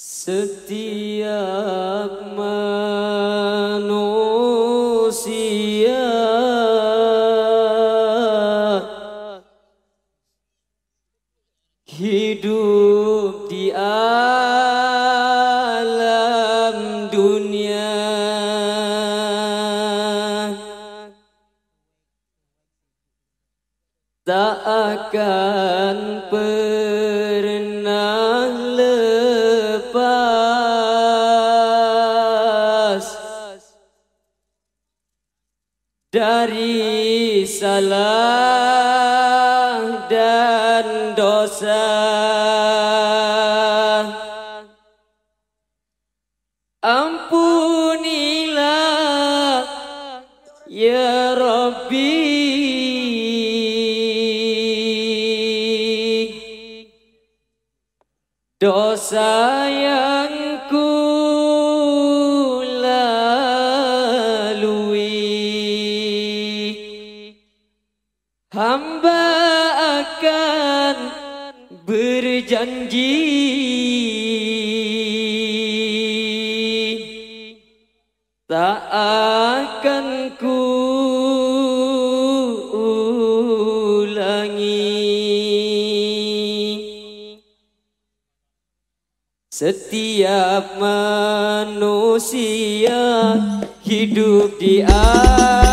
Setiap manusia hidup di alam dunia. Tak akan pernah dari salah dan dosa. Ampunilah ya rabbi. Dosa hamba akan berjanji. Tak akan ku ulangi. Setiap manusia hidup di alam